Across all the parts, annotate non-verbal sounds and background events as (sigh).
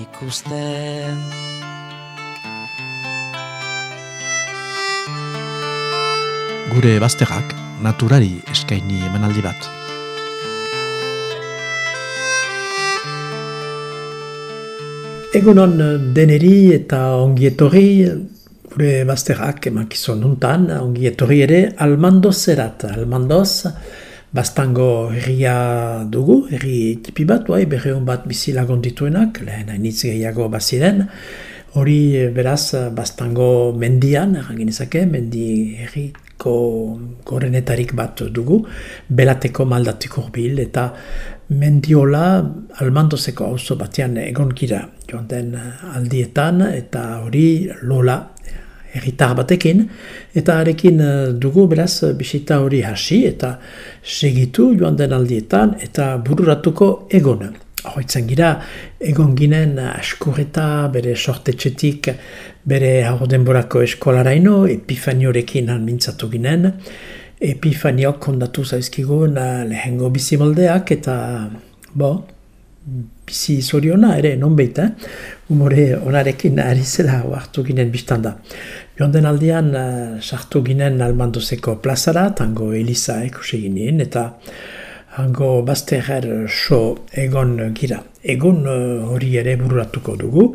ikusten. Gure bazterrak naturari eskaini emanaldi bat. Egunon deneri eta ongi etorri gure bazterrak emakizun nuntan, ongi etorri ere almandoz erat. Almandoz, bastango herria dugu, herri ekipi bat, bai, berreun bat bizi lagun dituenak, lehen hainitz gehiago baziren. Hori beraz, bastango mendian, ezake, mendi herriko gorenetarik bat dugu, belateko maldatik urbil, eta mendiola almandozeko auzo batean egon gira joan den aldietan, eta hori lola erritar batekin, eta arekin dugu beraz bisita hori hasi, eta segitu joan den aldietan, eta bururatuko egon. Hoitzen gira, egon ginen askureta bere sortetxetik bere hau denborako eskolaraino, epifaniorekin han mintzatu ginen. Epifaniok kondatu zaizkigun lehengo bizi moldeak eta bo, bizi zoriona ere, non behita, eh? umore onarekin ari zela hartu ginen biztanda. Joan den aldean sartu ginen almandozeko plazara, tango Elisa ekusi ginen, eta hango bazterrer so egon gira. Egun uh, hori ere bururatuko dugu.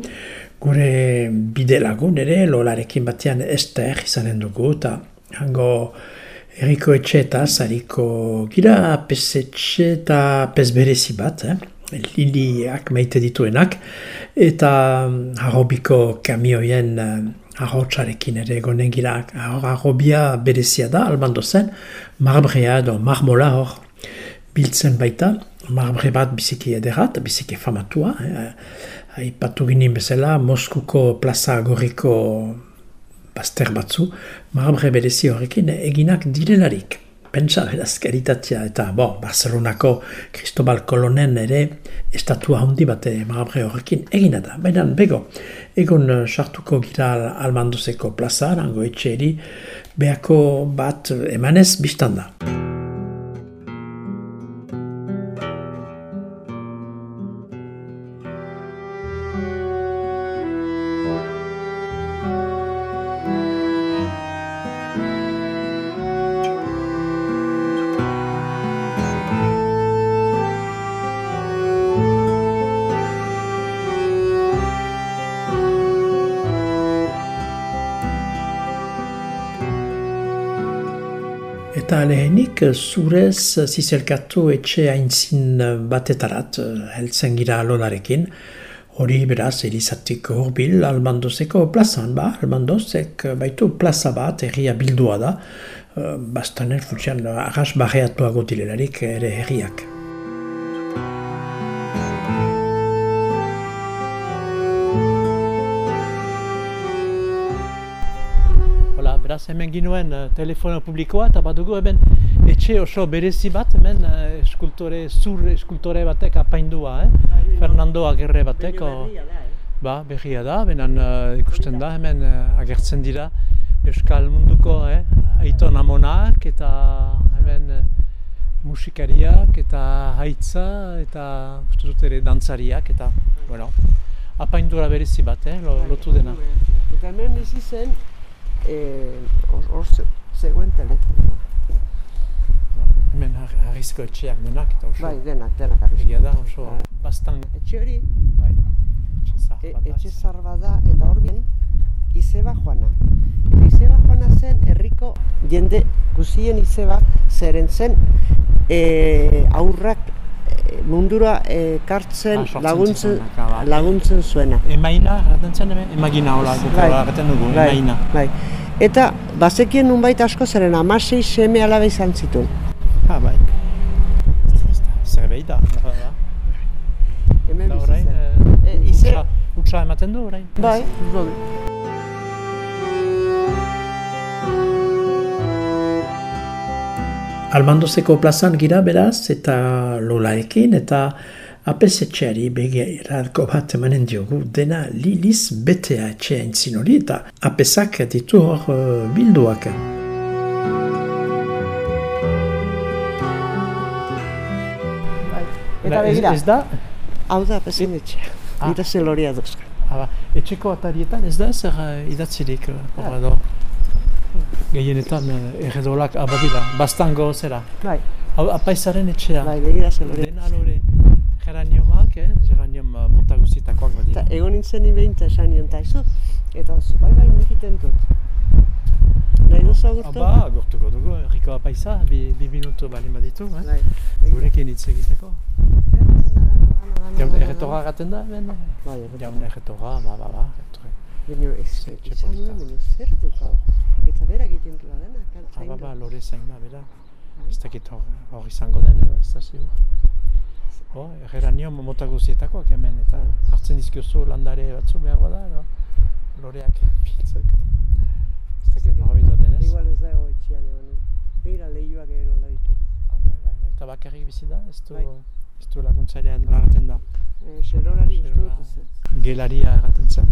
Gure bide ere lolarekin batean ester izanen dugu eta hango eriko etxe eta zariko gira pesetxe eta pezberezi bat, eh? liliak maite dituenak eta harrobiko kamioien arrotxarekin ere egonen gira harrobia berezia da, albando zen, marbrea edo marmola hor biltzen baita, marbre bat biziki ederat, biziki famatua. Eh? Aipatu ginen bezala, Moskuko plaza gorriko bazter batzu, marbre berezi horrekin eginak direlarik. Pentsa beraz karitatea eta bo, Barcelonako Cristobal Kolonen ere estatua handi bat marbre horrekin egina da. Baina bego, egon sartuko gira almandozeko plaza, nango etxeri, behako bat emanez biztanda. Eta zurez zizelkatu etxe aintzin batetarat heltzen gira lolarekin. Hori beraz Elizatik horbil Almandozeko plazan ba, Almandozek baitu plaza bat herria bildua da. Bastanen futxan arras barreatuago dilelarik ere herriak. beraz hemen ginuen uh, telefono publikoa eta badugu hemen etxe oso berezi bat hemen uh, eskultore, zur eskultore batek apaindua, eh? Fernando Agerre batek. Ba, berria da, benen uh, ikusten da hemen uh, agertzen dira Euskal Munduko eh? aiton amonak eta hemen musikariak eta haitza eta uste dut ere dantzariak eta bueno, apaindura berezi bat, eh? lotu dena. Eta hemen bizi zen hor zegoen telefonoa. Hemen harrizko etxeak denak eta oso... Bai, denak, denak harrizko. Egia da, oso bastan... Etxe hori, bai, etxe zar bat da. etxe zar bada eta hor bien, izeba joana. Eta izeba joana zen herriko jende guzien izeba zeren zen e, aurrak e, mundura ekartzen Ah, laguntzen, bai. laguntzen zuena. Emaina, erraten zen hemen? Emagina hola, Bai. erraten dugu, Bai, emaina. bai. Eta bazekien nunbait asko zeren amasei seme alabe izan zituen. Ha, bai. Zerbait da, da, da. Hemen bizi zen. eh, E, ize- lotsa ematen du orain. Bai, bai. Almandozeko plazan gira beraz eta lolaekin eta apesetxeari begirarko bat emanen diogu dena liliz betea etxea entzin hori eta apesak ditu hor uh, bilduak. Eta ez- begira, Ez da, hau da apezen etxea. Ah. Nita zeloria duzka. Aba, etxeko atarietan ez da ezer uh, idatzirik, uh, hor edo. Gehienetan uh, erredolak abadira, bastango zera. Bai, Hau apaizaren etxea. bai, begira zeloria. Dena lore geraniomak, eh? geraniom uh, mota guztietakoak badira. Eta egon nintzen nibeen eta esan nion. Eta zu, bai, bai, nik dut. Nahi duzu agurtu? Aba, gortuko dugu, Eriko apaiza, bi, bi minutu balin baditu, eh? Bai. Gurekin hitz egiteko. Jaun erretorra gaten da, hemen? Bai, erretorra. Jaun erretorra, ba, ba, ba, erretorra. Baina ez, izan nuen, baina zer dut hau. Eta berak egiten duela dena, kan Ah, ba, ba, lore zain da, bera. Ez dakit hor, izango den, edo ez da ziur. Ho, geranio mota guztietakoak hemen, eta hartzen dizkiozu landare batzu behar bada, edo loreak biltzeko. Ez dakit norbait bat denez. Igual ez dago etxean egon. Begira lehioak ere nola ditu. Ah, bai, bai, bai. Eta bakarrik bizi da, ez du, Bai. ez du laguntzailean lagaten da. E, Xerorari uste Xerora. dut ez. Gelaria erraten zen.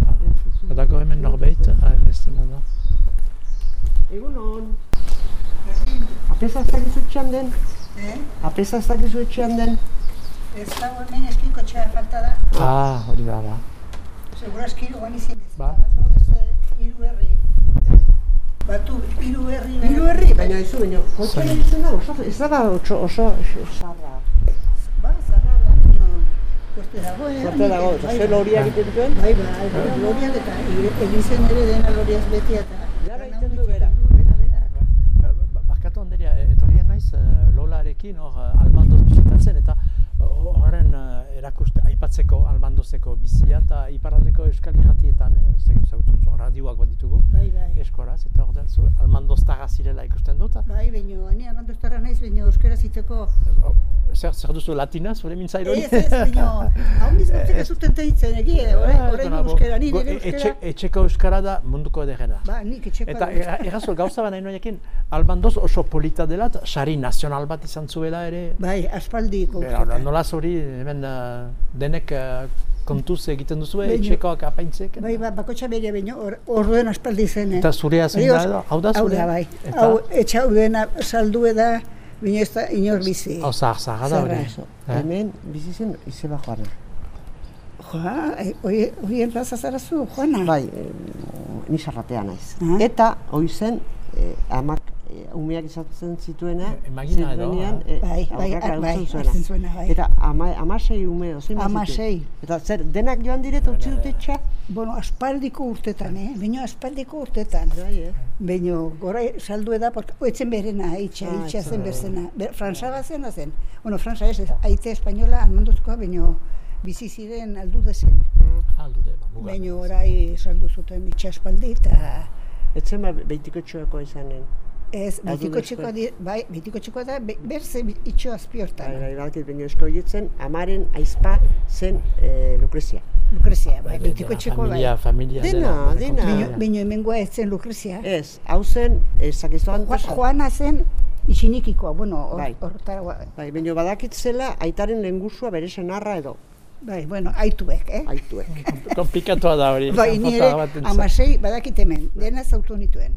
Badako hemen norbait, ah, ez dena da. Egun hon. Apesa ez dakizu etxean den? Eh? Apesa ez dakizu etxean den? Ez dago hemen eskiko txea falta da. Ah, hori da, ba. Segura eskiro guan izin ez. Ba. Batu beste hiru herri. Batu hiru herri. Hiru herri, baina ez baina kotxe ditzen da oso, ez da oso, oso, zarra. Ba, zarra da, baina Fuerte dago, eh? Fuerte dago, eta zer loriak egiten duen? Bai, bai, bai, loriak eta elizen ere dena loriaz beti eta... Oh, Zer, zer duzu latina, zure mintzairo hori? Ez, ez, baina, hau nizkotik ez zuten teitzen bueno, bo- euskara, ni nire euskara... etxe- etxeko euskara da munduko ederrena. Ba, nik etxeko... Eta errazu gauza bat nahi noiekin, albandoz oso polita dela, sari nazional bat izan zuela ere. Bai, aspaldiko Bera, urtetan. nola zuri hemen eh, denek uh, kontuz egiten duzu Baina- etxekoak apaintzek? Bai, ba, bakotxa bere baino, or, orduen aspaldi zen. eh. Eta zurea zein da? Hau da Hau zurea? da, bai. Hau, etxa hau dena saldue da, baina ez da inor bizi. Hau zahar, zahar da hori. Eh? Hemen bizi zen izeba joana. Joa, eh, hoi- horien plaza zarazu, Juana? Bai, e, ni sarratea naiz. Ah. Eta hoi zen e, amak umeak izaten zituena, emagina edo, zituenean, eh? e, Bai, bai, bai, hartzen zuena. hartzen zuena, bai. Eta ama, amasei ume, ozein Hamasei. Eta zer, denak joan direta utzi dute etxa? Bueno, aspaldiko urtetan, eh? Baina aspaldiko urtetan. Bai, eh? Baina gora saldu da, porque etzen berena, itxa, Ah, itxa zen da. berzena. Ber, Fransa bazena zen. Bueno, Fransa ez, aite espainola almanduzkoa, baina bizi ziren aldu zen. Aldu de, ba. Baina orai saldu zuten itxa aspaldi eta Etzen ba, beitiko txoeko izanen. ez, betiko di- bai, betiko txikoa da, be- berze itxo azpi hortan. Bai, bai, horietzen, amaren aizpa zen e, Lukrezia. Lukrezia, bai, Dena, betiko txikoa, bai. Familia, familia. Dena, dena. Baina, baina hemengoa ez zen Lukrezia. Ez, hau zen, ezakizu Jo- Joana zen isinikikoa, bueno, Bai. hortara, Bai, baina badakit zela aitaren lehengusua bere senarra edo bai, bueno, aituek, eh? aituek. (laughs) Komplikatua da hori. Bai, ni ere kanpotar batentzat. amasei badakit hemen, dena zautu nituen.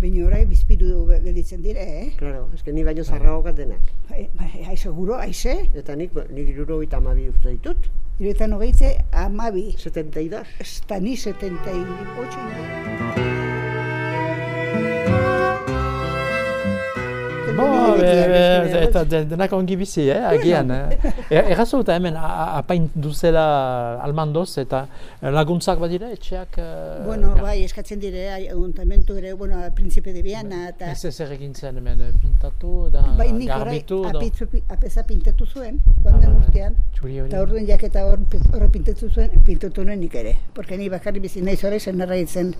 Baina orai bizpiru gelditzen dire, eh? Claro, eske ni baino zarragokat denak. Bai, bai, ai, seguro, aize, Eta nik, nik iruro urte ditut, iretan hogeitze, amabi, 72. ez da ni 78 eta de- denak ongi bizi, eh, agian. eh. E- Errazu eta hemen apain duzela almandoz eta laguntzak badira etxeak... eh, Bueno, bai, eskatzen dire, ayuntamentu ere, bueno, Príncipe de Viana, eta... Ez ez egin zen hemen eh, pintatu da Bai, nik garbitu apitzu, pi- apeza pintatu zuen, den Ah, bai. urtean. Eta orduan jaketa hor, pin- horre pintatu zuen, pintatu nuen nik ere. Porque ni bakarri bizi naiz orai zen itzen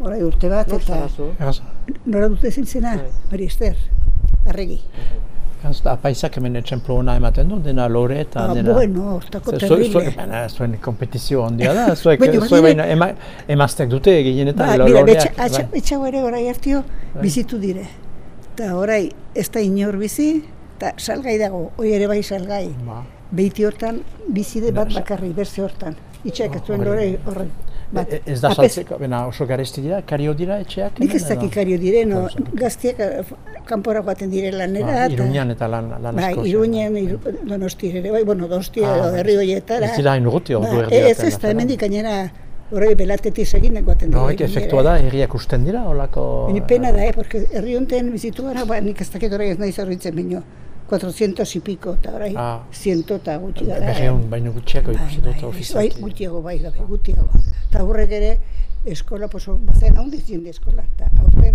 orai urte bat, eta nora dute zintzena, Bai. Mari Ester, arregi. Gazta, apaisak hemen etxemplo ona ematen du, dena lore eta Ah, dena... bueno, ostako terrible. zu- baina zuen kompetizio handia da, zuek, zuek baina ema, emazteak dute gehienetan Ba, loreak. betxa, atxa, bai. ere orai hartio Bai. bizitu dire. Eta orai ez da inor bizi, eta salgai dago, hoi ere bai salgai. Ba. Beiti hortan bizide bat bakarri, berze hortan. Itxeak ez zuen lore horren. Bat. E- Ez da saltzeko, bena oso garesti dira, kario dira etxeak? Nik ez hemen, dakik kario dire, no, gaztiak eh, kanpora joaten dire lanera. Ba, eta- Iruñan eta lan, lan Bai, asko. Iruñen, iru, donostia ere, bai, bueno, donostia Ah, bai. herri horietara. Ez dira hain urruti, ordu Ba, erdi Ez, ez, eta artera. hemendik gainera, horrei belatetik egin egoten No, hek efektua da, herriak usten dira, holako... Baina pena da, eh, porque herri honetan bizitu gara, ba, nik ez dakit orain ez nahi zorritzen baino, 400 y pico, eta orain, Ah. 100 eta gutxi gara. Berreun, baino gutxiako Bai, ikusi bai, dut bai, ofizialki. bai, gutxiago, bai, gabe, gutxiago. Eta horrek ere, eskola, pues, bazen hau dizien de eskola, eta aurten,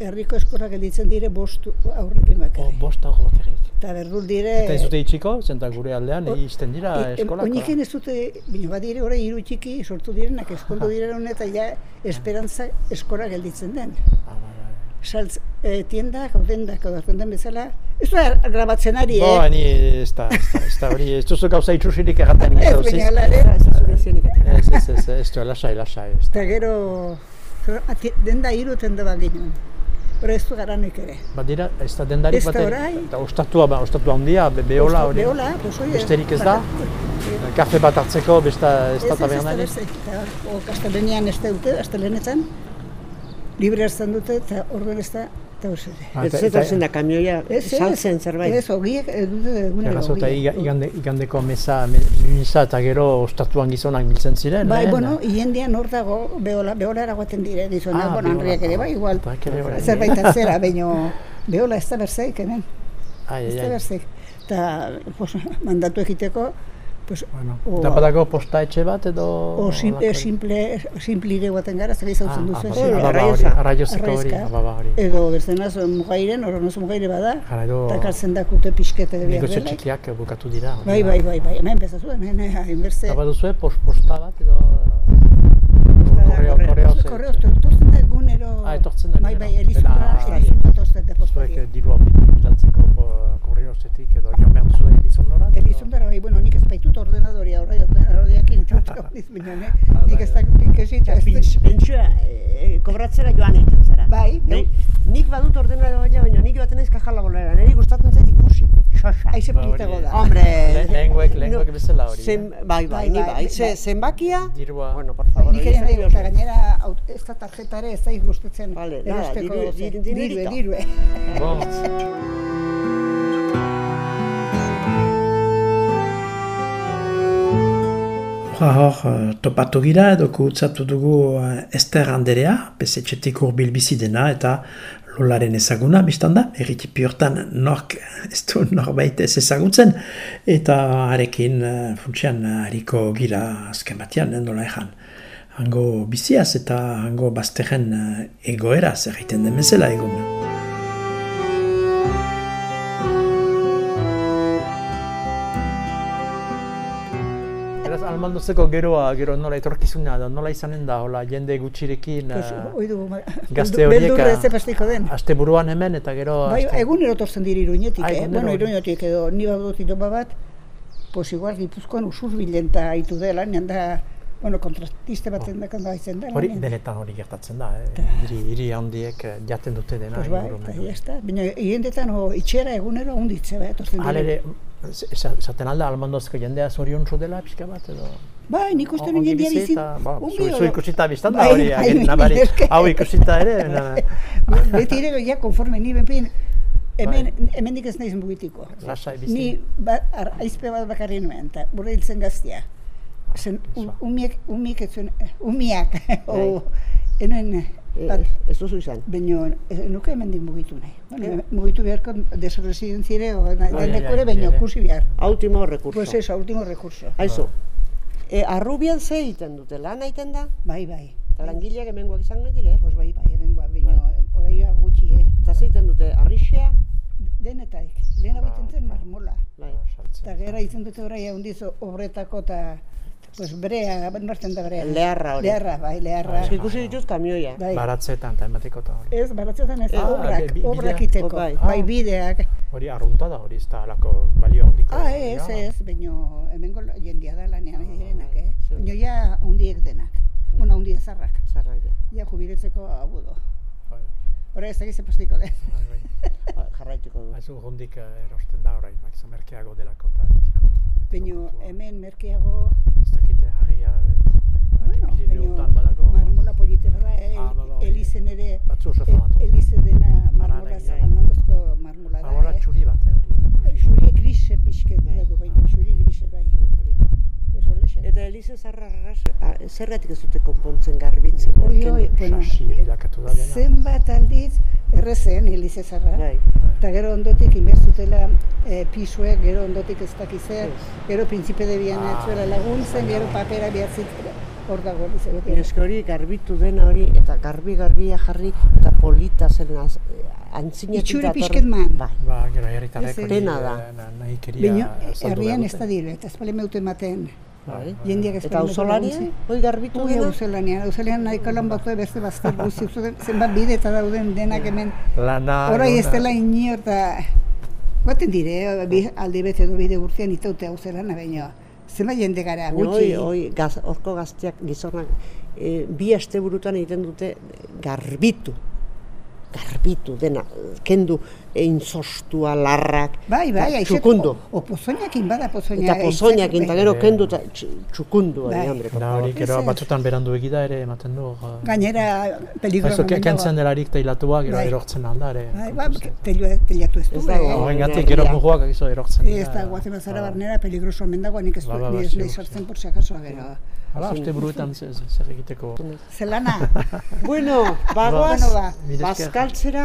herriko eskola gelditzen dire bost aurrekin Oh, bakarrik. bost hau bakarrik. Eta berdul dire... Eta ez dute itxiko, zenta gure aldean, izten dira E- eskolak. Oiniken ez dute, bino badire orain hiru txiki sortu direnak, eskondu diren eta ja esperantza eskola gelditzen den. Ah, bai, bai. Saltz, e, tiendak, dendak, hau den bezala, ez da grabatzen ari, eh? ni ez da, ez da, ez da hori, ez duzu gauza itxusirik erraten Ez, baina hala ere, Ez da. Ez, ez, ez, ez, du, lasai, lasai. ez da. gero, denda hiru tenda bat ginen. Hora ez du garanik ere. Badira, ez da dendarik Ez da bat orain. eta ostatua, ba, ostatua handia, be, beola hori. Beola, hori. Besterik ez da? Kafe bat hartzeko, besta, ez da tabernarik. Ez, ez, ez, eta o, kastelenean ez da dute, astelenetan, libre hartzen dute, eta orduan ez da, eta hori ere. Ah, Ez eta- etortzen da kamioia Ez, ez, saltzen zerbait. Ez, ogiek eh, dute egunero eta ogiek. iga- igande, igandeko meza, me- misa eta gero ostatuan gizonak biltzen ziren. Bai, lehen. bueno, hiendian hor dago, beola, beola eragoaten dire, gizonak, Ah, bueno, beola. hanriak ere, bai, igual, bai. zerbait atzera, baino, beola ez da berzeik, hemen, Ai, ez ai, da berzeik. Eta, pues, mandatu egiteko, pues, Bueno, o- eta badako posta etxe bat edo... o sim, holako- eh, simple, simplire guaten gara, zer izautzen Ah, duzu. ah, arraiozeko hori, Arraizka. ah, ba, ba, hori. Edo berzenaz mugairen, horonoz mugaire bada, Jara, edo eta kartzen dakute pixkete behar dela. txikiak bukatu dira. Bai, da. bai, bai, bai, hemen bezazu, hemen, eh, hainberze. Eta baduzue post, posta bat edo... Korreo, korreo. korreo, ze- Korreoz, tortzen da egunero. Ah, etortzen da Bai, egunero. bai, elizunda, Bena- elizunda tortzen da Zuek postaria. dirua bilatzeko korreozetik edo joan behar duzu elizondora? Elizundara, bai, bueno, nik ez baitut ordenadoria, horre, ordenadoriakin, (laughs) eta baina, ne? Ah, nik bai, ez dakit ikasi, eta ez Pens- Pentsioa e, kobratzera joan egiten zara. Bai, Bai, bai. nik badut ordenadoria, baina nik joaten naiz kajala bolera. Niri gustatzen zait ikusi. Xoxa. Aize Ba, politago da. Hombre, Le- lehengoek- lehengoek bezala hori, Zen, eh? bai, bai, Bai, ni bai, bai. Ze, bai. zenbakia, Dirua. bueno, por favor. Nik ere ez nahi, eta gainera, ez da tarjetare, ez da gustatzen. Vale, nada, diru- diru- dirue, dirue. (laughs) Bon. Hor, eh, topatu gira edo kutsatu dugu eh, Ester Anderea, pesetxetik urbil bizi dena eta lolaren ezaguna, biztan da, erritipi hortan nork (laughs) ez du norbait ez ezagutzen, eta harekin eh, funtsian hariko gira azken batean, nola ejan. Hango biziaz eta hango bazterren eh, egoeraz egiten den bezala egun. Beraz, almandozeko geroa, gero nola etorkizuna da, nola izanen da, hola, jende gutxirekin, Pues, eh, ma- gazte beldur- horiek, beldurra den. aste buruan hemen eta gero... Bai, aste- egunero tortzen dira iruñetik, Ah, eh? Bueno, iruñetik edo ni badut iloba bat, pues igual Gipuzkoan usurbilen eta haitu dela, nian da, bueno, kontratiste baten da kanda haitzen da. Hori, denetan hori gertatzen da, eh? hiri, hiri handiek eh, jaten dute dena. Pues bai, eta jazta. Baina hiendetan o, itxera egunero onditze, bai, tortzen Hala dira. Z- esa- esaten alda almandozko jendea zoriontsu dela pixka bat edo... Bai, nik uste nuen jendia bizi bizit. ba, zu, zu ikusita biztan da Bai, hori, bai, bai, nabari, hau ikusita ere, (laughs) Beti ere ja konforme ni benpein, hemen, hemendik ez naiz mugitiko. Lasai bizi. Ni ba, ar, aizpe bat bakarri nuen, eta burde hiltzen gaztia. Zen, umiek, umiek zuen, umiak, (laughs) o, enen, E, bat, ez duzu izan. Baina ez nuke hemendik mugitu nahi. Bueno, mugitu beharko desoresidentzire o na- Ai, ai, deneko ai, ere, baina ere. kursi behar. Último recurso. Pues eso, último recurso. Aizu, e, arrubian ze egiten dute, lan egiten da? Bai, bai. Eta langileak hemengoak izan nahi dire? Pues bai, bai, hemen baina oraia gutxi, eh. Eta ze egiten dute, arrixea? Denetaik, dena baiten zen marmola. Bai. Eta gera izan dute oraia hundiz obretako eta Pues brea, nortzen da brea. Leharra hori. Leharra, bai, leharra. Eske ikusi dituz kamioia. Bai. Baratzetan eta emateko eta hori. Ez, baratzetan ez, Ah, obrak, bi- obrak bidea. iteko. Bai. Bai, Ah. bideak. Hori arrunta da hori, ez da alako balio handiko. Ah, ez, Ja. ez, baino, hemengo jendia da lanean ari direnak, eh? Baino ja hundiek denak. Una hundi ezarrak. Zarraia. Ja jubiletzeko abudo. Hora ez den. bai, bai. (laughs) Ba, Jarraituko du. Aizu hondik eh, erosten da orain, izan merkeago delako eta betiko. betiko Baino kontua. hemen merkeago, Ez dakite eh, bai, bueno, Pirineutan baino badago. marmola polite bada, eh? Ah, ba, ba. Elizen ere, Batzu oso famatu. elize dena marmola, almandozko marmola da, Ahora eh? txuri bat, eh, hori. Xuri grise pixke dira du, baina xuri grise bai. Eta Elize Zarrarras, zergatik ez dute konpontzen garbitzen? Oi, oi, bueno, zenbat aldiz errezen Elize Zarra. Bai. Eta gero ondotik inbertzutela e, pisuek, gero ondotik ez dakize, Ez. gero prinsipe de bian Ah. ez zuela laguntzen, gero papera bihatzit, hor dago beti. Eske hori garbitu dena hori, eta garbi-garbia jarri, eta polita zen az, antzinatik Itxura pixket man. Bai. Ba, gero herritarrek Ez, ez. hori, Pena da. eh, na- nahi keria azaldu herrian ez da dire, eta espale meute ematen. Bai. Jendiak ez Eta auzolaria, hoi garbitu dena? auzolanean, auzolanean nahiko lan batu beste bazter guzti zenbat bide eta dauden denak hemen. Lana, Horai ez dela inor eta... Baten dire, aldi bete edo bide urtean itaute hau zelana, baina zenbat jende gara, gutxi. hoi, gaz, orko gazteak gizonak, e, bi asteburutan egiten dute garbitu. Garbitu dena, kendu einzostua, larrak, Bai, bai, aixet, txukundu. O, o pozoinakin bada pozoina. Eta pozoinakin, eta bai. gero kendu eta tx- txukundu, Bai. por Da hori gero batzutan berandu egida ere ematen du. ja. Gainera, peligro Aizu, ke- kentzen delarik teilatua, gero Bai. erortzen alda ere. Bai, ba, telua- teliatu ez du, eh? Horrengatik gero muguak egizu erortzen. Ez da, guazen bazara barnera peligroso omen dago, nik ez Ba, du, ba, ba, ni ez ziur, nahi sartzen por si acaso, gero. Hala, aste buruetan ze- ze- zer egiteko. Zelana, (laughs) Bueno, bagoaz, Bueno, ba. Mila esker. bazkaltzera,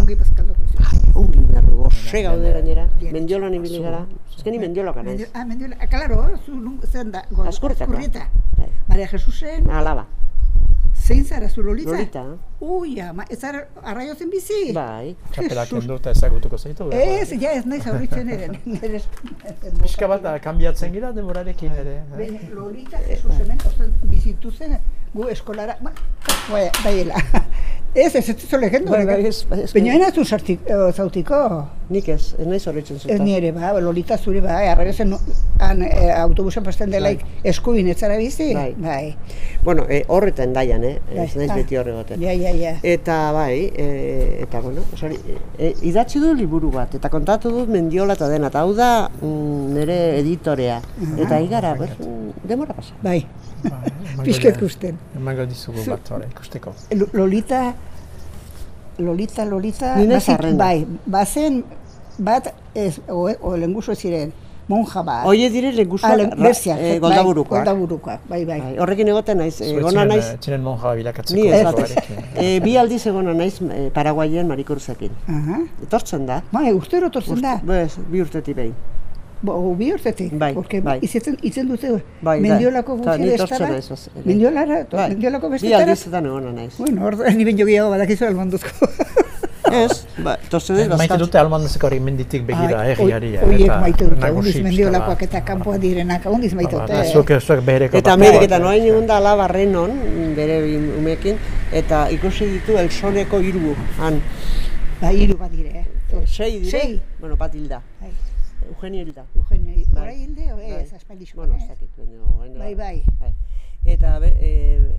ongi bazkalduko izu. Ongi behar du, goxe gaude gainera. Mendiolan ibili gara. Ez ni mendiolaka naiz. Mendio- Ah, mendiola, ah, claro, zu zen da. Azkurrieta. Bai. Maria Jesusen, Alaba, zein zara zu Lolita? Lolita. Ui, ama, ez zara arraio zen bizi? Bai. Txapelak kendu eta ezagutuko zaitu. Ez, ja ez naiz aurritzen ere. Pixka bat da, kanbiatzen gira denborarekin ere. eh? Baina Lolita hemen osten bizitu zen, gu eskolara, ba, bai, baiela. Ez, ez ez legendo. Bai, bai, ez, bai, ez, Baina ena zu eh, zautiko. Nik ez, ez naiz horretzen Ez zuta. ni ere, ba, Lolita zuri, ba, arraio zen, han, e, autobusen pasten delaik eskuin ez zara bizi? Bai. Bai. Bueno, e, horretan daian, eh? Ez Bai. naiz Ah. beti horregoten. Ja, ja, ja. Eta bai, e, eta bueno, sorry, e, idatzi du liburu bat, eta kontatu dut mendiola eta dena, eta hau da mm, nire editorea. Eta igara, ber, mm, demora pasa. Bai, Bai, dira- ikusten. Emango dizugu bat, hori, ikusteko. Lo- Lolita, Lolita, Lolita, Zarrena. bai, bazen bat, ez, o, o lenguso ziren, monja bat. Oie dire legusa, Ah, e, bai, goldaburukoak. goldaburukoak, bai, bai. Bai, horrekin egoten naiz, Zu egona naiz, eh, etxinen monja bilakatzeko. ni ez, e, bi aldiz egona naiz e, Paraguayen Marikurzekin. Aha. Etortzen da, Bai, urtero tortzen da. bez, bi urtetik behin. Bo, bi urtetik. Bai, porque bai. Izetzen, itzen dute Bai, bai. mendiolako Ta, ni guzti tortzen bestara. naiz, bas- ere. Mendiolara, Bai, mendiolako bi bestetara. aldizetan egona naiz. Bueno, hor, ni ben jogiago badakizu almanduzko. (laughs) Ez, ba, tortzen dut, Maite dute almandezeko hori menditik begira, Ai, herriari. hoi- Horiek maite dute, nagusi hundiz mendiolakoak eta kanpoa direnak, hundiz maite Ba, dute. ba, Zuek, zuek behereko. Eta Ameriketan orain egun da alaba renon, bere umekin, eta ikusi ditu elsoneko hiru han. Ba, hiru badire, eh. Sei dire, Sei. bueno, bat hilda. Bai, Eugenio hilda. Eugenio, Bai. orai hilde, o Bai. ez, aspaldixko, Bueno, ez ez? dakit, baina dela- Bai, bai. Eta be, e,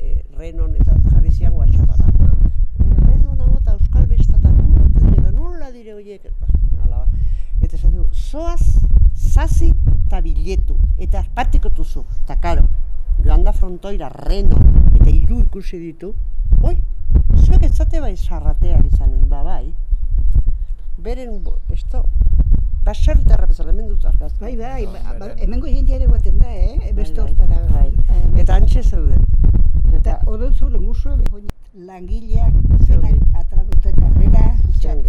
e, renon eta jarri zian WhatsAppa da. "Ama, e, renon hau eta euskal bestata nola eta nola dire horiek. Ba. Eta esan du, zoaz, zazi eta biletu, eta espatikotuzu, eta karo, joan da frontoira renon, eta hiru ikusi ditu, oi, zuek ez zate bai sarrateak izanen, ba bai. Beren, esto, baserritarra bezala, hemen dut argazki. Bai, bai, ba, ba, hemengo jendia ere guaten da, eh? Beste Bai, hortara. bai. Eh, Eta antxe zeuden. Eta odotzu lenguzu begoin langileak Zeuden. denak atra dute karrera,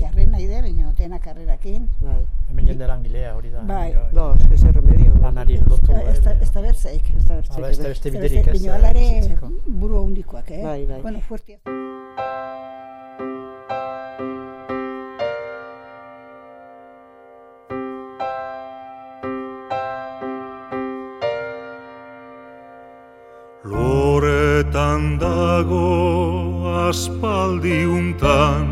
karren nahi de, baina dena karrerakin. Bai. Hemen jende langilea hori da. Bai. No, ez que zer remedio. Lanari lotu. Ez da, eh, ez da. Ez da Hala, bertzik. ez da beste da biderik ez. Baina alare bizitzeko. buru handikoak, eh? Bai, bai. Bueno, fuertea. Loretan dago aspaldiuntan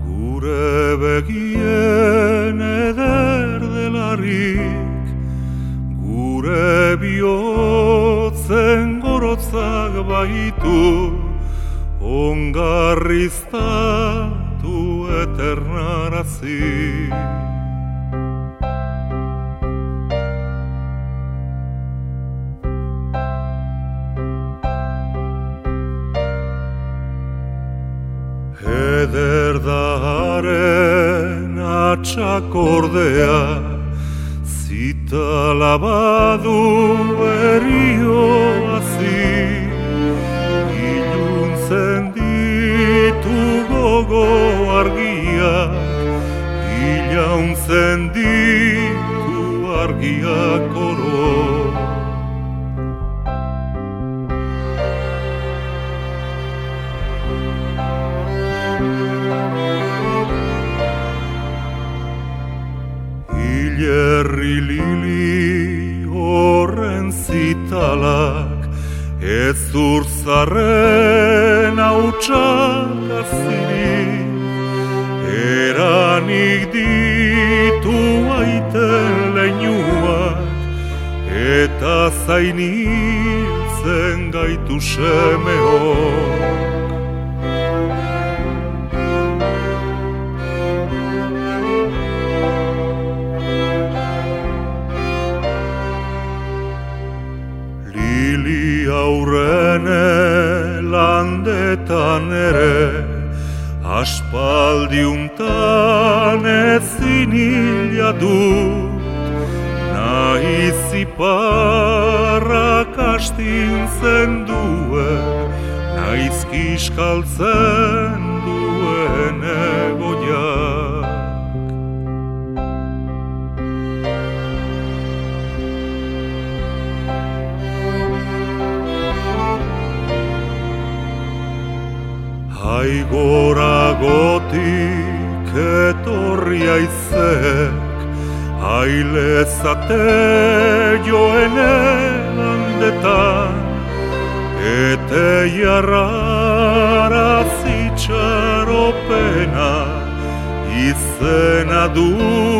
Gure begien eder delarik. Gure bihotzen gorotzak baitu Ongarriztatu eternarazik atxakordea Zita labadu berio azi Iluntzen ditu gogo argiak Ilauntzen ditu argiak Ez urzaren hautsak azirik Eranik ditu aiten leinuak Eta zainiltzen gaitu semeok landetan ere Aspaldiuntan ezin hila dut. Naiz iparrak astintzen duen Naiz kiskaltzen duen egoiak Aigora gotik etorri aizek Ailezate joene landetan Ete jarrara zitxaropena Izena duen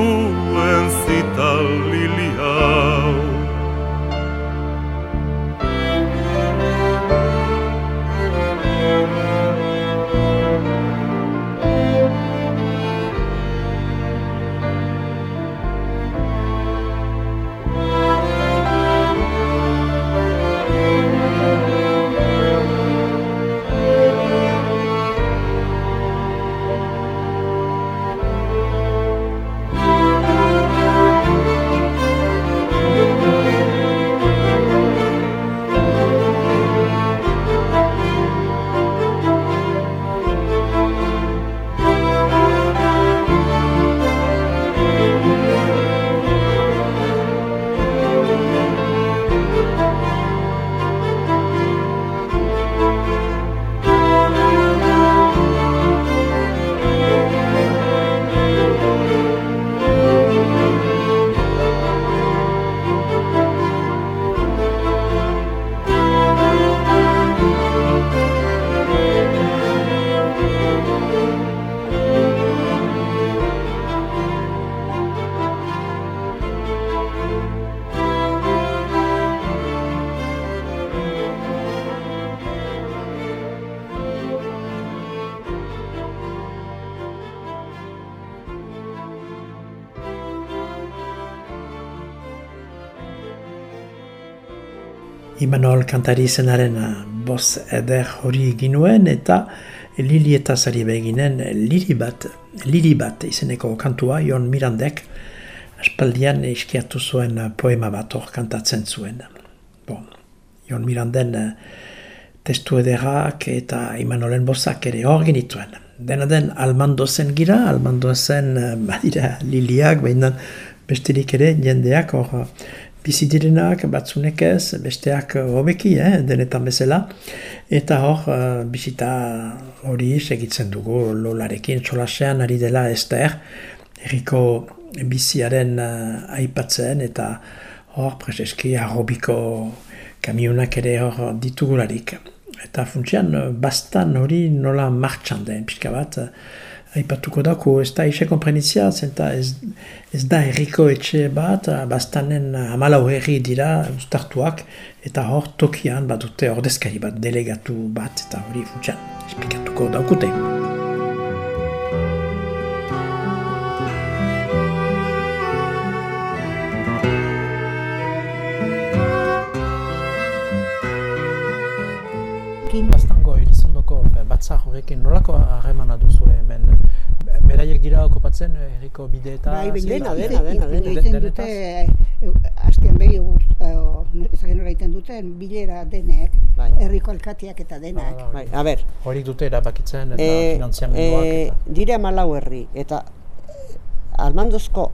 Imanol kantari zenaren boz eder hori ginuen eta Lili eta zari beginen Lili bat, Lili bat izeneko kantua Jon Mirandek aspaldian iskiatu zuen poema bat hor kantatzen zuen. Bon, Jon Miranden testu ederak eta Imanolen bozak ere hor genituen. Dena den almando zen gira, almando zen badira Liliak, baina besterik ere jendeak hor bizi direnak, batzunek ez, besteak hobeki, eh, denetan bezala. Eta hor, uh, bisita hori segitzen dugu lolarekin, solasean ari dela Ester, erriko biziaren uh, aipatzen, eta hor, prezeski, arrobiko kamionak ere hor ditugularik. Eta funtsean, bastan hori nola martxan den, pixka bat, Aipatuko dako, ez da ise komprenitzia, zenta ez, ez da herriko etxe bat, bastanen amalau herri dira ustartuak, eta hor tokian bat dute ordezkari bat, delegatu bat, eta hori funtsean, esplikatuko daukute. Horrekin nolako harremana duzu hemen? Beraiek dira okupatzen eh, herriko bide eta... Bai, Dena, dena, dena, dena. egiten dute, eh, azken behi, ezagen nola egiten duten, bilera denek, Bai. herriko alkatiak eta denak. Ah, Bai, a ber, Horik dute erabakitzen eta e, finanziamenduak e, eta... dire amalau herri, eta eh, almandozko,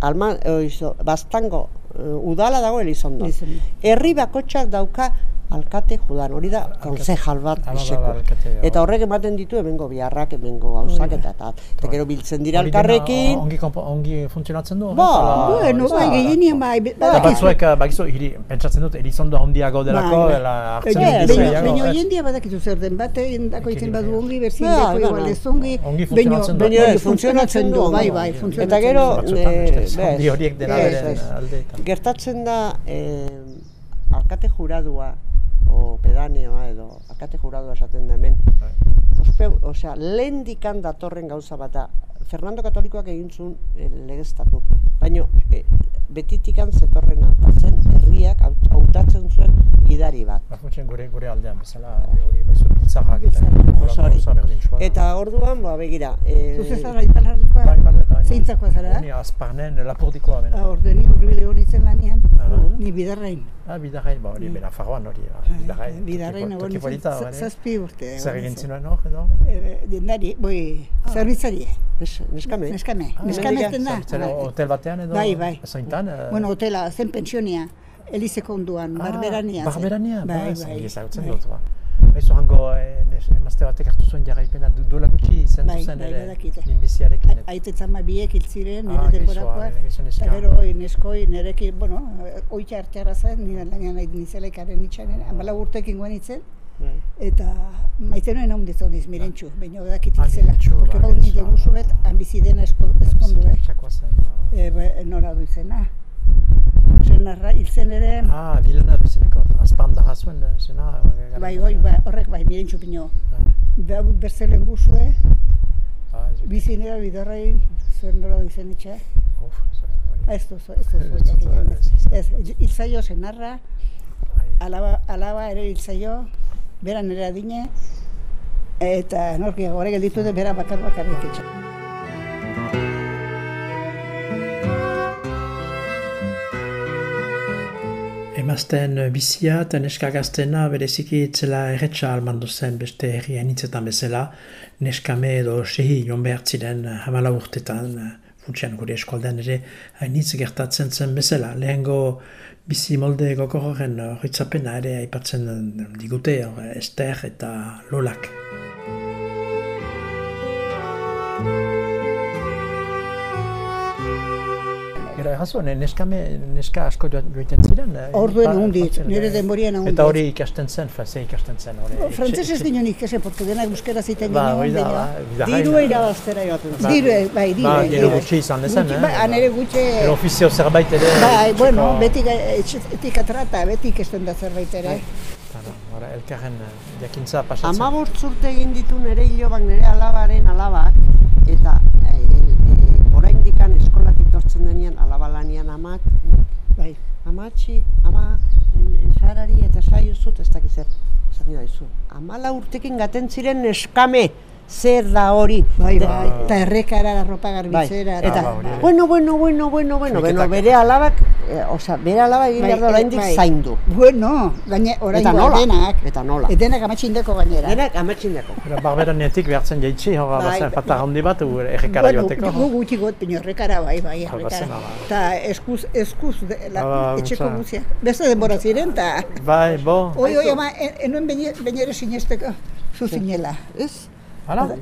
alman, oizo, bastango, eh, udala dago Elizondo. Elizondo. Herri bakotxak dauka alkate judan, hori da konzejal bat bai, bai, bai, bai. Eta horrek ematen ditu hemengo biharrak, hemengo gauzak eta eta. Eta gero biltzen dira elkarrekin. Ongi, ongi funtzionatzen du? Ba, Bueno, bai, gehienien bai, Eta batzuek, eh, bakizu, hiri, pentsatzen dut, Elizondo handiago delako, Bai, bai. dela hartzen dut baina, gehiago, baina ez? hoy en día badakizu zer den, bate indako egiten badu ongi, berzin Bai, deko bai, igual bai. ez ongi, Ongi funtzionatzen du. funtzionatzen du, bai, bai, Eta funtzionatzen gero, du. Eh, beste, bez. handi horiek dena beren. Gertatzen da, eh, alkate juradua, o pedaneoa edo, alkate juradua esaten da hemen, Bai. ospe, osea, lehen dikan datorren gauza bata, Fernando Katolikoak egin zuen eh, legeztatu, baina eh, betitikan zetorrena, eta zen herriak haut- hautatzen zuen gidari bat. Ba, funtsen gure gure aldean bezala, hori baizu biltzarrak eta da. Eta orduan, ba, begira, eh, Zuze zara Bai, bai, bai, bai. Zeintzakoa zara? Ni azparnen lapurdikoa bena. Ah, ordeni urbile honitzen lanean, Aha. ni bidarrain. Ah, bidarrain, ba, hori bena fagoan hori, ba, bidarrain. Bidarrain toki- egon toki nintzen, polita, bane? zazpi urte. Zer egin zinuen hor, edo? Eh, Dendari, boi, zerbitzari. nes- neskame. Neskame, Ah, neskame ezten da. Zer, hotel batean edo? Bai, bai. Zointan? eh, Bueno, hotela, zen pensionia, Elizeko onduan, ah, barberania. zen. Barberania, bai, bai, bai. Ezagutzen bai. dut, ba. Baizu hango, eh, emazte batek hartu zuen jarraipena, du- duela gutxi zen Bai, zen bai, ere, minbiziarekin. eta- Aitetzen ma biek hil ziren, Ah, nire nire gizon Eta gero, oi, neskoi, nirekin, bueno, oitxa arteara zen, nire lanean nahi nizela ikaren itxanen, amala urtekin guen itzen, Bai. eta maite nuen hau ditzen niz, mirentxu, baina odakit Ah, hilzela. mirentxu, Porque bai, bau nire guzu bai. bet, han bizi dena esko, eskondu, eh? Txakoa zen, ba. E, ba, nora du izena. Senarra hil zen ere, Ah, Vilena bizeneko, azpanda zuen, eh, zena. eh, bai, oi, ba, horrek bai, mirentxu pino. Bai. Behabut berzelen guzue, Ah, ez- bizi nire bidarrain, zuen nora du izen itxe. Uf, hori. Ez duzu, ez duzu, Ez duzu, ez, hil zaio senarra, alaba, alaba ere hil zaio, bera nire adine, eta norki gore gelditu de bera bakar bakarrik etxe. Emazten bizia eta neska gaztena bereziki itzela erretxa almandu zen beste herri anitzetan bezala, neskame edo sehi jon behar ziren hamala urtetan, funtsian gure eskoldean ere hainitz gertatzen zen bezala. Lehengo bizi molde gogorren horitzapena ere aipatzen digute hor, Ester eta Lolak. Gero errazuen, neskame, neska asko joiten ziren? eh, Orduen ba- hundit, nire denborian hundit. Eta hori ikasten zen, fa, ze ikasten zen hori. Frantses ez ginen ikese, porque denak euskera ziten Ba, ba, bidarrain. Dirua irabaztera joaten. Diru, bai, diru. Ba, gero diru. gutxi izan lezen, Gutxi, eh? Ba, han ere gutxi, Gero ofizio zerbait ere. bai, bueno, beti etxetik atrata, beti ikesten da zerbait ere. Claro, Ora, elkarren eh, jakintza pasatzen. Amabost urte egin ditu nire hilobak nire alabaren alabak, eta tortzen denean alaba lanian amak, Bai. amatxi, ama, sarari eta saiozut ez dakiz zer, esan daizu. Amala urtekin gaten ziren neskame, zer da hori. Bai, bai, eta errekara, arropa Bai, garbitzera. eta, Ah, ba, hori bueno, bueno, bueno, bueno, bueno, bueno, bere alabak, e, osea, bere alaba egin Bai, behar da eh, oraindik bai. zaindu. Bueno, gaine, orain Eta nola? denak. Eta nola? Denak amatxindeko gainera. Denak amatxindeko. Gero barberanetik behartzen jaitsi, hor Bai. bazen patar handi bat, errekara bueno, joateko. gu gutxi got, pino, errekara bai, bai, errekara. bai. Eta eskuz, eskuz, de, la, Ah, etxeko mutza. guzia. Beste denbora ziren, eta... Bai, bo. Oi, oi, ama, en- enuen bainere sinesteko zu zinela. Ez? Hala?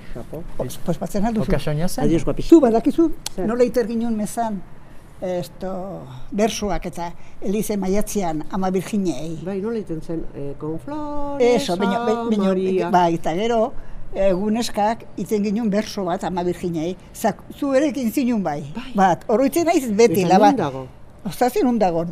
Pues batzen alduzu. Okasonia zen? Adios, guapis. Zu badakizu, nola iter ginen mezan, esto, bersuak eta Elize Maiatzean ama Virginei. Bai, nola egiten zen, e, con flores, Eso, baina, Maria. bai, eta gero, eguneskak iten ginen berso bat ama Virginei. Zak, zu erekin zinun bai. Bat, oroitzen naiz beti, laba. Non dago? Ostazin undagon.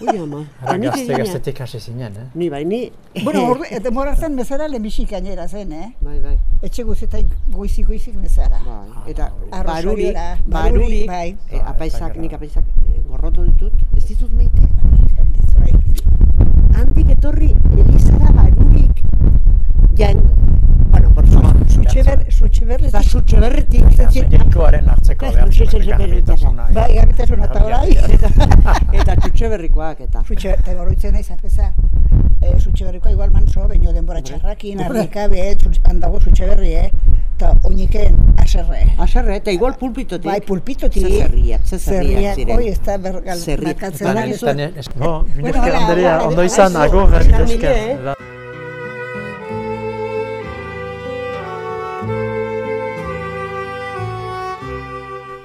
Ui, ama. Ara Eta gazte gaztetik hasi zinen, eh? Ni bai, ni... bueno, (laughs) horre, eta morazan bezala lehenbixik gainera zen, eh? Bai, bai. Etxe guzietan goizik goizik bezala. Bai, eta Arrosariora, baruri, baruri, bai. e, apaisak, bai, nik apaisak e, gorroto ditut, ez ditut maite. Bai. Handik etorri Elizara barurik, jan, bueno, por favor, Sutxeber, sutxeber, eta sutxe berretik, Jainkoaren bai, garbitasuna eta orai. (laughs) eta txutxe berrikoak, eta. Sutxe, eta goroitzen naiz, apesa, e, sutxe berrikoa igual manso, baino denbora txarrakin, harrikabe, handago sutxe berri, eh? Eta oiniken aserre. Aserre, eta igual pulpitotik. Bai, pulpitotik. Ze zerriak, ze zerriak ziren. Oi, ez da bergal, Zerriak. hola, Andrea, hola, ondo izan, agur,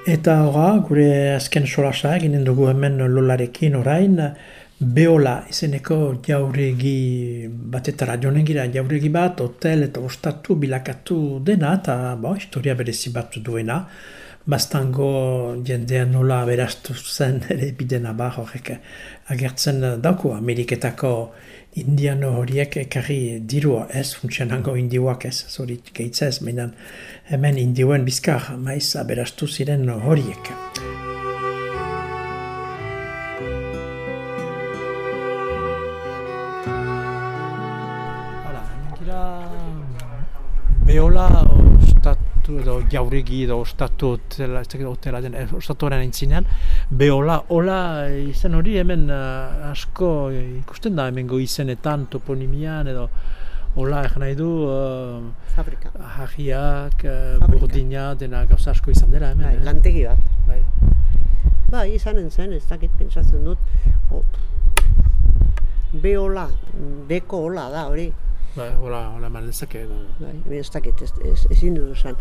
Eta ora, gure azken solasa eginen dugu hemen lolarekin orain, Beola izeneko jauregi batetara joan gira, jauregi bat, hotel eta ostatu bilakatu dena, eta bo, historia berezi bat duena. Bastango jendea nola beraztu zen ere bidena ba horrek agertzen dauko Ameriketako indiano horiek ekarri dirua ez, funtsianango indioak ez, zori gehitzez, menan hemen indioen bizkar, maiz aberastu ziren horiek. Hala, hemen gira Beola ostatu edo jauregi edo ostatu hotela, ez dakit hotela den, eh, ostatuaren aintzinean, Beola, hola izen hori hemen eh, asko ikusten da hemengo izenetan, toponimian edo hola egin nahi du uh, Fabrika. Hajiak, uh, burdina, dena gauza asko izan dela hemen. Bai, eh? lantegi bat. Bai. Bai, izanen zen, ez dakit pentsatzen dut. O, beola, beko ola da hori. Bai, hola, hola eman lezake. Bai, hemen ez dakit, ez, ez, ezin dut esan.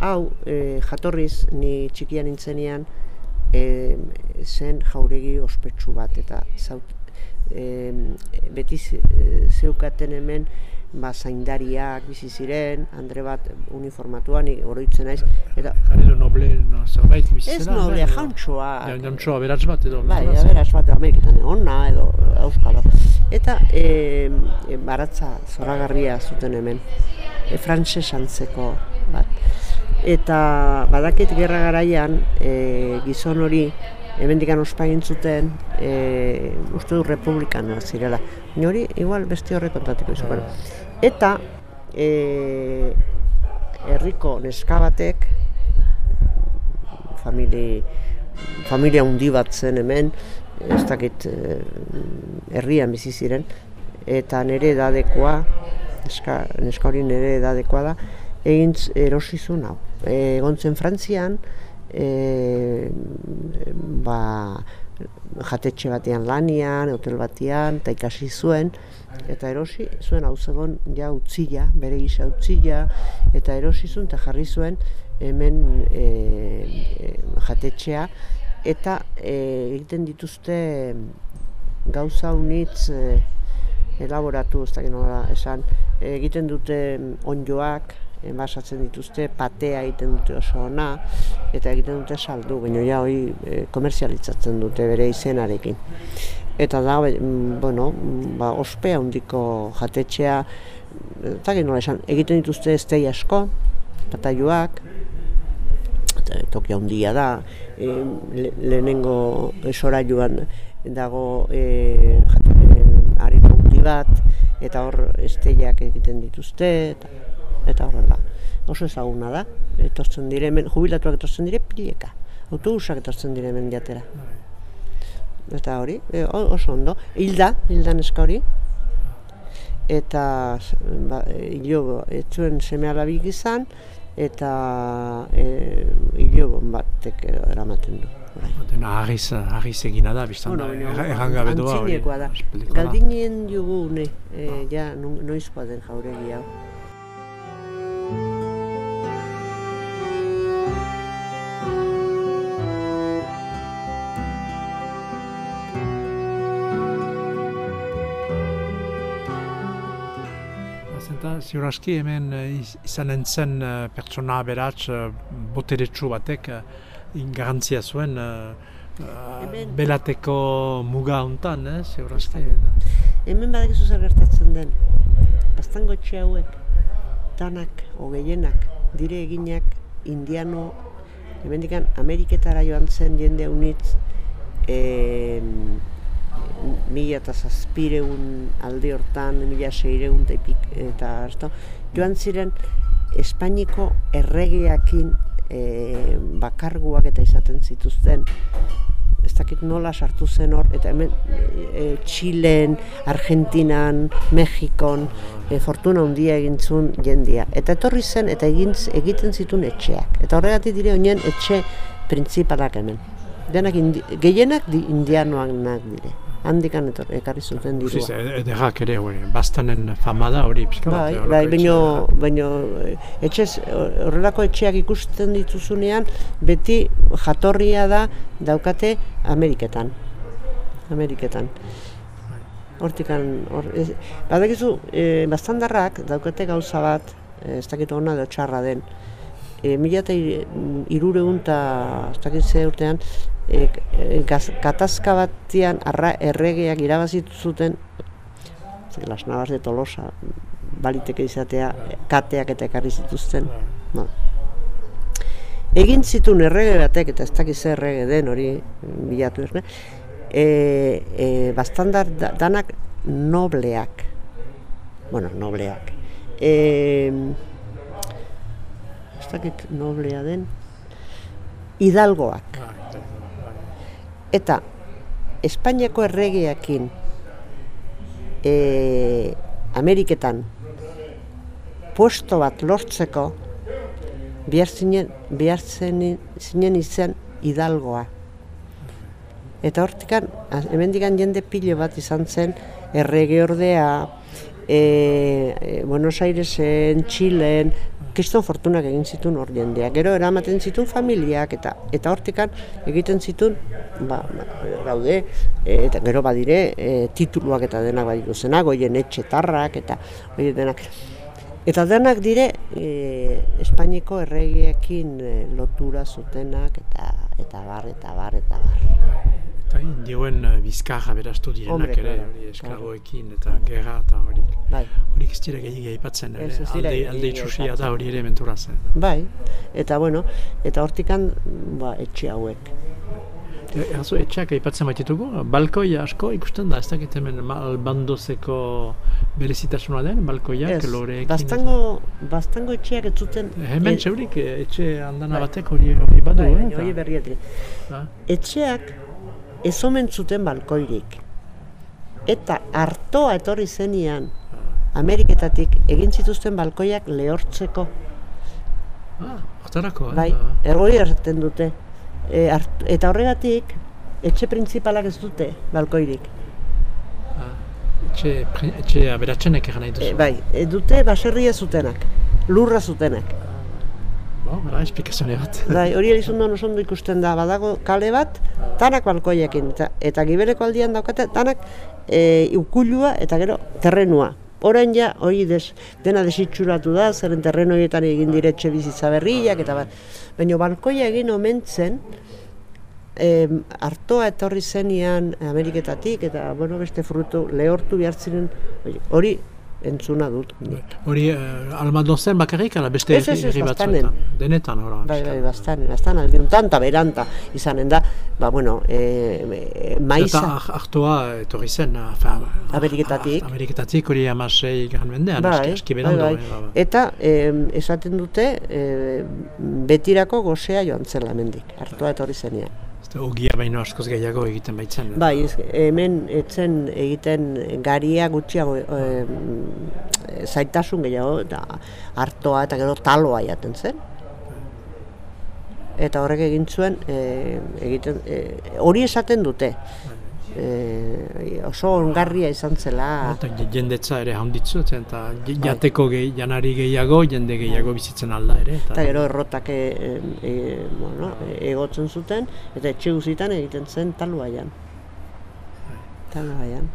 Hau, e, jatorriz, ni txikian nintzenean, e, zen jauregi ospetsu bat, eta zaut, e, beti ze- zeukaten hemen, ba, zaindariak bizi ziren, andre bat uniformatuan, ni oroitzen naiz, eta du noble, no, zerbait bizitzera. ez noble, edo- jauntxoa, Ja, Jauntxoa, beratz bat edo. Bai, aberaz bat Ameriketan egona edo euskalo. Eta e, e, baratza zoragarria zuten hemen, e, frantses antzeko bat. Eta badakit gerra garaian e, gizon hori hemendikan ospa egin zuten, e, uste du republikanoa zirela. Ni hori igual beste horrek kontatuko izu. Bueno, eta e, herriko neska batek famili, familia handi bat zen hemen, ez dakit eh, herrian bizi ziren, eta nire edadekoa, neska, neska hori nire edadekoa da, egin z- erosi zuen hau. E, egon zen Frantzian, e, ba, jatetxe batean lanian, hotel batean, eta ikasi zuen, eta erosi zuen hau zegoen ja utzila, bere gisa utzila, eta erosi zuen eta jarri zuen hemen e, e, jatetxea, eta e, egiten dituzte gauza unitz e, elaboratu, ez dakit nola esan, egiten dute onjoak, enbasatzen dituzte, patea egiten dute oso ona, eta egiten dute saldu, baina ja hori e, komerzialitzatzen dute bere izenarekin. Eta da, mm, bueno, mm, ba, ospe handiko jatetxea, dakit nola esan, egiten dituzte estei asko, pataiuak, eta toki handia da, e, le, lehenengo sorailuan dago e, jate- harina handi bat, eta hor esteiak egiten dituzte, eta, eta horrela. Oso ezaguna da, etortzen dire hemen, jubilatuak etortzen dire pileka, autobusak etortzen dire hemen jatera. Eta hori, e, oso ondo. Hilda, hilda neska hori, eta ba, hilo, ez zuen seme alabik izan, eta e, hilo batek eramaten du. orain. Dena harriz, harriz egina da, biztan da, baina erran gabe doa hori. antzinekoa da. Galdinen dugu ne, e, ja, no- noizkoa den jauregi hau. Zenta, ziur aski hemen eh, iz- izanen zen eh, pertsona aberats eh, boteretsu batek eh, garantzia zuen eh, eh, Hemen- belateko muga hontan, eh, ziur aski. Hemen badakizu zer gertatzen den. Baztango etxe hauek, danak, o gehienak, dire eginak, indiano, hemendikan Ameriketara joan zen jende unitz, e, mila eta zazpireun alde hortan, mila seireun eta ipik, eta esto, joan ziren Espainiko erregeakin e, bakarguak eta izaten zituzten, ez dakit nola sartu zen hor, eta hemen e, Txilen, Argentinan, Mexikon, e, fortuna handia egin zuen jendia. Eta etorri zen eta egin, egiten zituen etxeak. Eta horregatik dire oinen etxe printzipalak hemen. Denak indi, gehienak di, indianoak dire. Handikan etor, ekarri zuten dirua. ederrak ere, hori, bastanen fama da hori pixka bat. Bai, eh, bai, baino, baino, eh, etxez, horrelako etxeak ikusten dituzunean, beti jatorria da daukate Ameriketan. Ameriketan. Hortikan, hor, ez, badakizu, e, bastandarrak daukate gauza bat, eh, ez dakit ona edo txarra den. E, mila eta irureun eta ez dakit ze urtean, e, e, gaz, katazka batian arra, erregeak irabazitu zuten, Las Navas de Tolosa, baliteke izatea, kateak eta ekarri zituzten. No. Egin zituen errege batek, eta ez dakiz zer errege den hori bilatu ez? E, e, bastandar da- danak nobleak. Bueno, nobleak. E, ez dakit noblea den. Hidalgoak. Eta Espainiako erregeakin e, Ameriketan puesto bat lortzeko behar zinen, behar zenen, zinen izen hidalgoa. Eta hortikan, hemendikan jende pilo bat izan zen, errege ordea, e, e, Buenos Airesen, Txilen, kriston fortunak egin zituen hor jendea. Gero eramaten zituen familiak eta eta hortikan egiten zituen ba, ba, gaude e, eta gero badire e, tituluak eta denak baditu zenak, hoien etxetarrak eta hori denak. Eta denak dire e, Espainiko erregiekin e, lotura zutenak eta eta bar eta bar eta bar. Eta indioen eh, bizkarra berastu direnak ere, esklaboekin eta gerra eta hori. Bai. Hori ez dira gehiagia aipatzen alde, alde itxusia da hori ere mentura zen. Bai, eta bueno, eta hortikan ba, etxe hauek. Erzu, etxeak aipatzen baititugu, balkoi asko ikusten da, ez dakit hemen albandozeko berezitasuna den, balkoiak, loreekin. bastango, bastango etxeak ez zuten... Hemen zeurik eh, etxe andana batek hori hori badu, Bai, eh? baina eta- hori berriatri. Ba, Etxeak ez omen zuten balkoirik. Eta hartoa etorri zenian Ameriketatik egin zituzten balkoiak lehortzeko. Ah, hortarako, eh? Bai, Ba, ergoi erraten dute. E, hart- eta horregatik, etxe printzipalak ez dute balkoirik. ba, etxe, etxe aberatzenek egan nahi duzu. E, bai, e, dute baserria zutenak, lurra zutenak. Bo, bara, esplikazioa bat. Bai, hori elizondo oso ondo ikusten da, badago kale bat, tanak balkoiekin, eta, eta gibeleko aldian daukate, tanak e, ukulua eta gero terrenua. Orain ja, hori des, dena desitxuratu da, zeren terreno horietan egin diretxe bizitza berriak, eta bat. Baina balkoia egin omen zen, em, hartoa etorri zenian Ameriketatik, eta bueno, beste frutu lehortu behar ziren, hori entzuna dut. Hori eh, almandozen bakarrik, ala beste Ez, ez, herri bastanen. batzuetan. Denetan, ora. Bai, bai, bat. bastan, bastan aldiuntan, eta beranta izanen da, ba, bueno, e, e, maiza, Eta hartoa etorri zen, ah, fa, Ameriketatik. ah, Ameriketatik hori amasei garen mendean, bai, aski, bai, bai. ba, ba. eta em, esaten dute e, betirako gozea joan zela hemendik, hartua etorri zenean. Ogia baino askoz gehiago egiten baitzen. eh. Bai, ez, hemen etzen egiten garia gutxiago e, zaitasun gehiago, eta hartoa eta gero taloa jaten zen. Eta horrek egin zuen, e, egiten, e, hori esaten dute. E, oso ongarria izan zela. Eta je- jendetza ere handitzu, eta j- jateko gehi, janari gehiago, jende gehiago bizitzen alda ere. Eta gero errotak e, e, bueno, egotzen zuten, eta etxe guzitan egiten zen taluaian. Taluaian.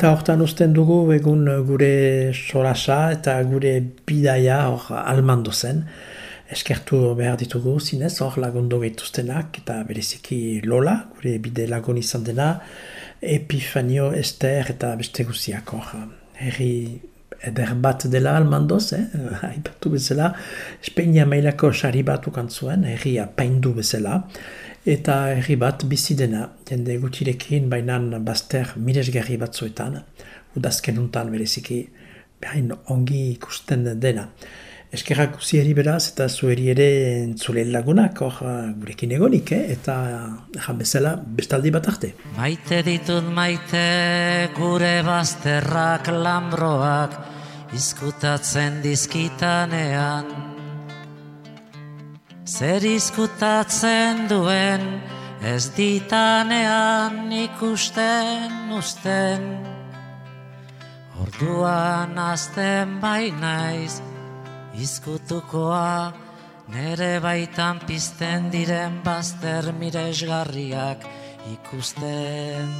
Eta hortan usten dugu egun gure solasa eta gure bidaia hor almando zen. Eskertu behar ditugu zinez hor lagundu gaituztenak eta bereziki Lola, gure bide lagun izan dena, Epifanio, Ester eta beste guziak hor. Herri eder bat dela almandoz, eh? (laughs) haipatu bezala, Espeinia mailako sari bat ukantzuen, herria paindu bezala, eta herri bat bizi dena, jende gutirekin bainan bazter miresgarri batzuetan, udazken untan bereziki, behain ongi ikusten dena. Eskerrak guzieri beraz eta zueri ere entzule lagunak hor gurekin egonik, eh? eta jan bezala bestaldi bat arte. Maite ditut maite gure bazterrak lambroak izkutatzen dizkitanean. Zer izkutatzen duen ez ditanean ikusten usten. Orduan azten bainaiz izkutukoa nere baitan pizten diren bazter miresgarriak ikusten.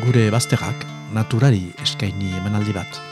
Gure bazterrak naturari eskaini emanaldi bat.